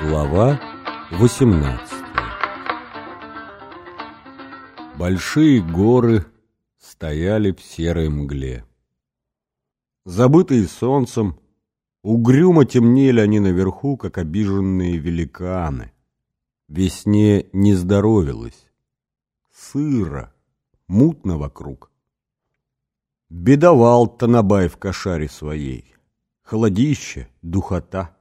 Глава 18 Большие горы стояли в серой мгле. Забытые солнцем, угрюмо темнели они наверху, как обиженные великаны. Весне не здоровилось. Сыро, мутно вокруг. Бедовал Танабай в кошаре своей. Холодище, духота.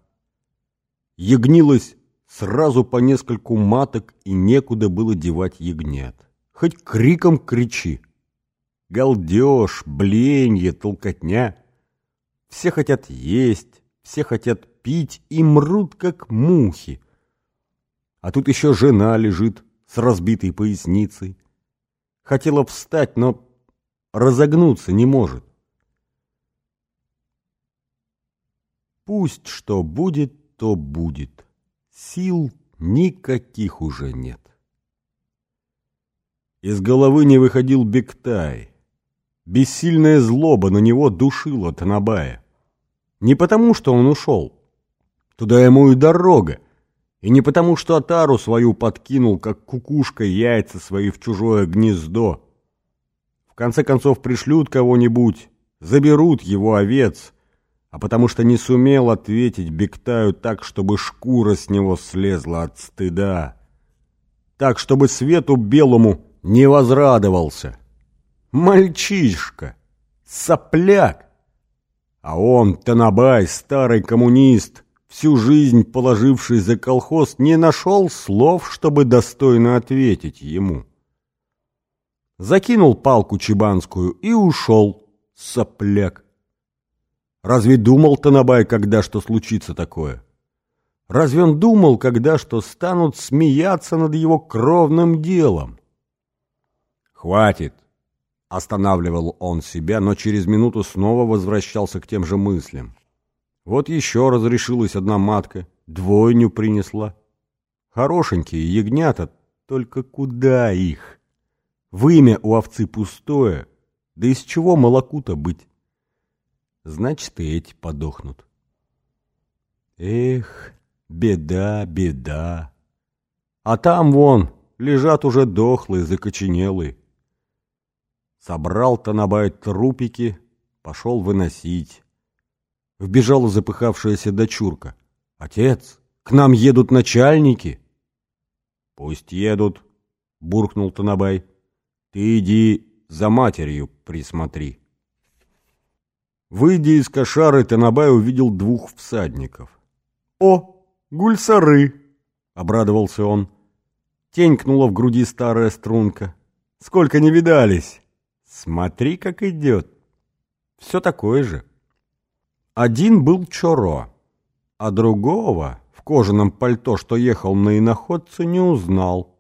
Ягнилось сразу по нескольку маток, и некуда было девать ягнят. Хоть криком кричи. Галдеж, бленье, толкотня. Все хотят есть, все хотят пить и мрут, как мухи. А тут еще жена лежит с разбитой поясницей. Хотела встать, но разогнуться не может. Пусть что будет, то будет. Сил никаких уже нет. Из головы не выходил Бектай. Бессильная злоба на него душила Танабая. Не потому, что он ушел. Туда ему и дорога. И не потому, что Атару свою подкинул, как кукушка яйца свои в чужое гнездо, конце концов пришлют кого-нибудь, заберут его овец, а потому что не сумел ответить Бектаю так, чтобы шкура с него слезла от стыда, так, чтобы свету белому не возрадовался. Мальчишка, сопляк, а он, Танабай, старый коммунист, всю жизнь положивший за колхоз, не нашел слов, чтобы достойно ответить ему закинул палку чебанскую и ушел, сопляк. Разве думал Танабай, когда что случится такое? Разве он думал, когда что станут смеяться над его кровным делом? «Хватит!» — останавливал он себя, но через минуту снова возвращался к тем же мыслям. Вот еще разрешилась одна матка, двойню принесла. Хорошенькие ягнята, только куда их? Вымя у овцы пустое, да из чего молоку-то быть? Значит, и эти подохнут. Эх, беда, беда. А там вон лежат уже дохлые, закоченелые. Собрал Танабай трупики, пошел выносить. Вбежала запыхавшаяся дочурка. «Отец, к нам едут начальники!» «Пусть едут», — буркнул Танабай. Ты иди за матерью присмотри. Выйдя из кошары, Танабай увидел двух всадников. «О, гульсары!» — обрадовался он. Тенькнула в груди старая струнка. «Сколько не видались! Смотри, как идет!» Все такое же. Один был Чоро, а другого в кожаном пальто, что ехал на иноходце, не узнал.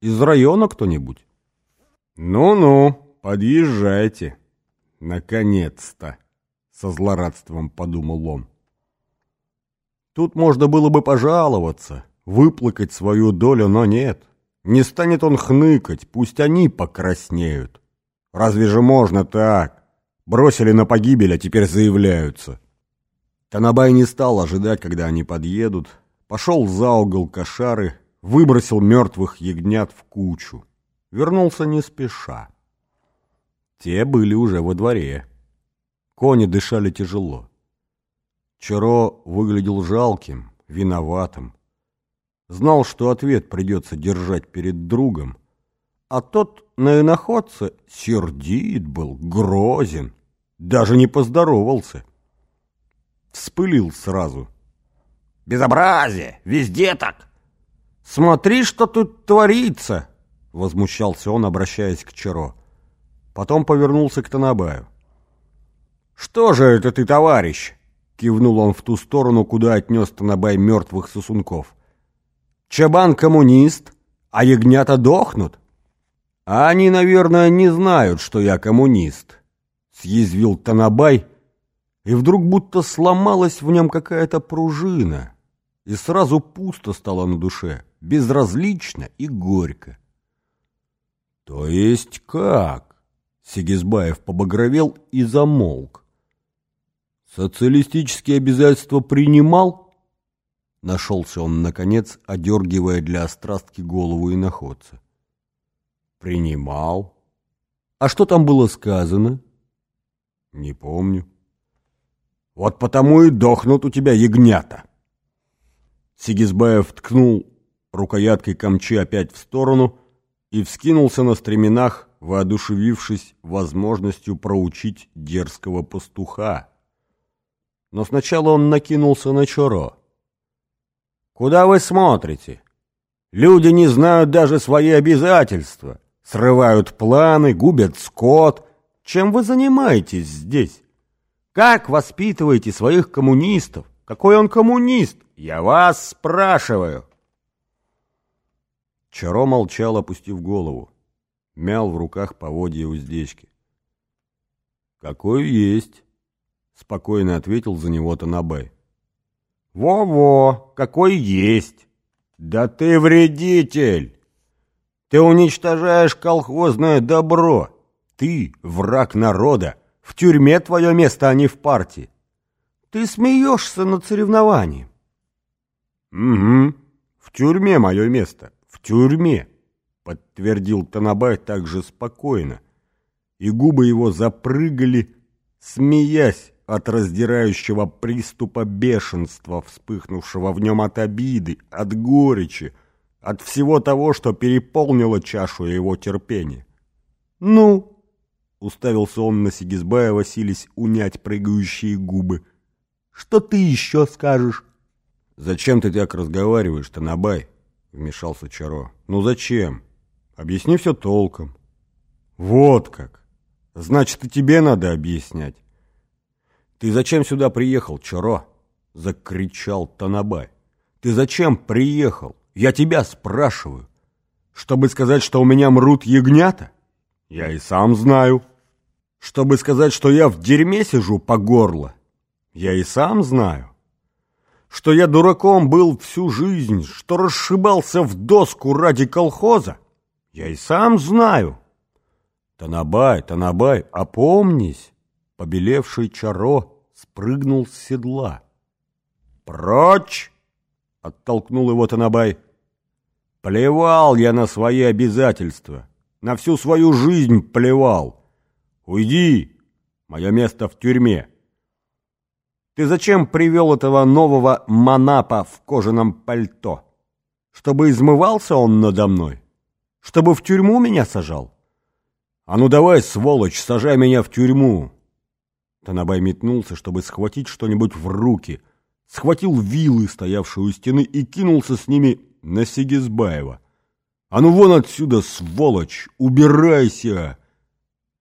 Из района кто-нибудь? «Ну-ну, подъезжайте. Наконец-то!» — со злорадством подумал он. Тут можно было бы пожаловаться, выплакать свою долю, но нет. Не станет он хныкать, пусть они покраснеют. Разве же можно так? Бросили на погибель, а теперь заявляются. Танабай не стал ожидать, когда они подъедут. Пошел за угол кошары, выбросил мертвых ягнят в кучу вернулся не спеша. Те были уже во дворе. Кони дышали тяжело. Чаро выглядел жалким, виноватым. Знал, что ответ придется держать перед другом, а тот на иноходце сердит был, грозен, даже не поздоровался. Вспылил сразу. «Безобразие! Везде так! Смотри, что тут творится!» возмущался он, обращаясь к Чаро. Потом повернулся к Танабаю. «Что же это ты, товарищ?» — кивнул он в ту сторону, куда отнес Танабай мертвых сосунков. «Чабан коммунист, а ягнята дохнут?» «А они, наверное, не знают, что я коммунист», — съязвил Танабай, и вдруг будто сломалась в нем какая-то пружина, и сразу пусто стало на душе, безразлично и горько. «То есть как?» Сигизбаев побагровел и замолк. «Социалистические обязательства принимал?» Нашелся он, наконец, одергивая для острастки голову и находца. Принимал. А что там было сказано? Не помню. Вот потому и дохнут у тебя ягнята. Сигизбаев ткнул рукояткой камчи опять в сторону и вскинулся на стременах, воодушевившись возможностью проучить дерзкого пастуха. Но сначала он накинулся на Чоро. «Куда вы смотрите? Люди не знают даже свои обязательства, срывают планы, губят скот. Чем вы занимаетесь здесь? Как воспитываете своих коммунистов? Какой он коммунист? Я вас спрашиваю!» Чаро молчал, опустив голову. Мял в руках поводья уздечки. «Какой есть!» — спокойно ответил за него Танабай. «Во-во, какой есть! Да ты вредитель! Ты уничтожаешь колхозное добро! Ты враг народа! В тюрьме твое место, а не в партии! Ты смеешься над соревнованием!» «Угу, в тюрьме мое место, в тюрьме!» Подтвердил Танабай также спокойно, и губы его запрыгали, смеясь от раздирающего приступа бешенства, вспыхнувшего в нем от обиды, от горечи, от всего того, что переполнило чашу его терпения. «Ну?» — уставился он на Сигизбаева, сились унять прыгающие губы. «Что ты еще скажешь?» «Зачем ты так разговариваешь, Танабай?» — вмешался Чаро. «Ну зачем? Объясни все толком». «Вот как! Значит, и тебе надо объяснять. «Ты зачем сюда приехал, Чаро?» — закричал Танабай. «Ты зачем приехал? Я тебя спрашиваю. Чтобы сказать, что у меня мрут ягнята? Я и сам знаю. Чтобы сказать, что я в дерьме сижу по горло? Я и сам знаю. Что я дураком был всю жизнь, что расшибался в доску ради колхоза? Я и сам знаю. Танабай, Танабай, опомнись!» Побелевший Чаро спрыгнул с седла. «Прочь!» — оттолкнул его Танабай. «Плевал я на свои обязательства, на всю свою жизнь плевал. Уйди, мое место в тюрьме. Ты зачем привел этого нового манапа в кожаном пальто? Чтобы измывался он надо мной? Чтобы в тюрьму меня сажал? А ну давай, сволочь, сажай меня в тюрьму, Танабай метнулся, чтобы схватить что-нибудь в руки, схватил вилы, стоявшие у стены, и кинулся с ними на Сигизбаева. «А ну вон отсюда, сволочь! Убирайся!»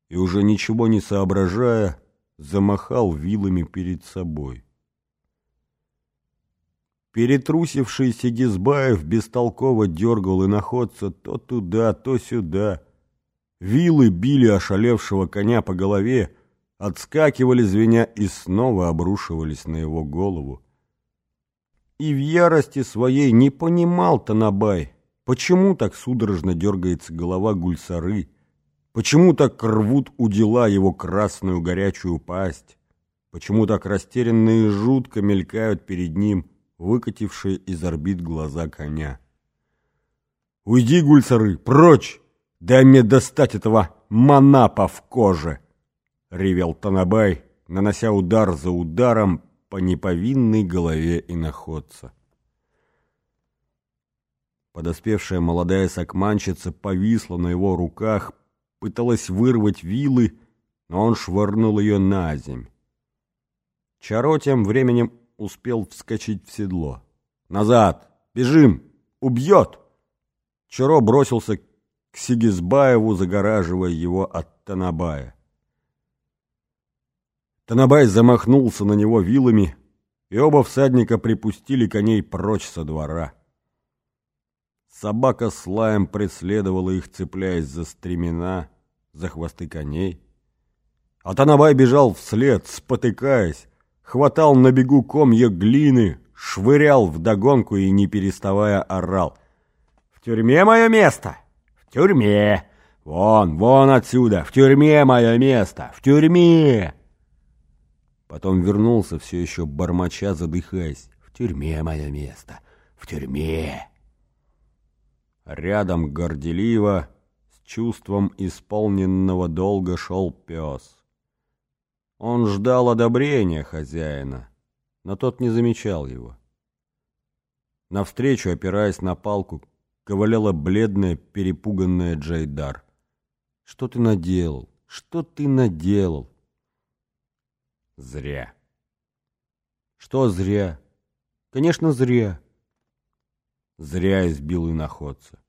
И уже ничего не соображая, замахал вилами перед собой. Перетрусивший Сигизбаев бестолково дергал и находца то туда, то сюда. Вилы били ошалевшего коня по голове, отскакивали звеня и снова обрушивались на его голову. И в ярости своей не понимал Танабай, почему так судорожно дергается голова гульсары, почему так рвут у дела его красную горячую пасть, почему так растерянно и жутко мелькают перед ним выкатившие из орбит глаза коня. «Уйди, гульсары, прочь! Дай мне достать этого манапа в коже!» — ревел Танабай, нанося удар за ударом по неповинной голове иноходца. Подоспевшая молодая сакманщица повисла на его руках, пыталась вырвать вилы, но он швырнул ее на земь. Чаро тем временем успел вскочить в седло. «Назад! Бежим! Убьет!» Чаро бросился к Сигизбаеву, загораживая его от Танабая. Танабай замахнулся на него вилами, и оба всадника припустили коней прочь со двора. Собака с лаем преследовала их, цепляясь за стремена, за хвосты коней. А Танабай бежал вслед, спотыкаясь, хватал на бегу комья глины, швырял вдогонку и, не переставая, орал. «В тюрьме мое место! В тюрьме! Вон, вон отсюда! В тюрьме мое место! В тюрьме!» Потом вернулся, все еще бормоча, задыхаясь. «В тюрьме мое место, в тюрьме. Рядом горделиво, с чувством исполненного долга шел пес. Он ждал одобрения хозяина, но тот не замечал его. Навстречу, опираясь на палку, ковыляла бледная, перепуганная Джайдар. «Что ты наделал? Что ты наделал?» «Зря». «Что зря?» «Конечно, зря». Зря избил иноходца.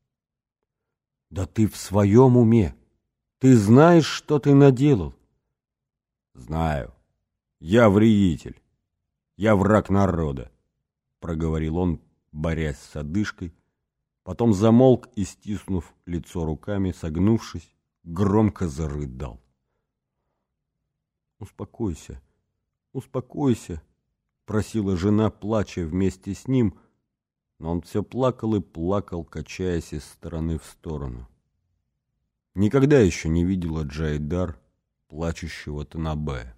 «Да ты в своем уме! Ты знаешь, что ты наделал?» «Знаю. Я вредитель. Я враг народа», — проговорил он, борясь с одышкой, потом замолк и, стиснув лицо руками, согнувшись, громко зарыдал. «Успокойся, успокойся», — просила жена, плача вместе с ним, но он все плакал и плакал, качаясь из стороны в сторону. Никогда еще не видела Джайдар плачущего Танабе.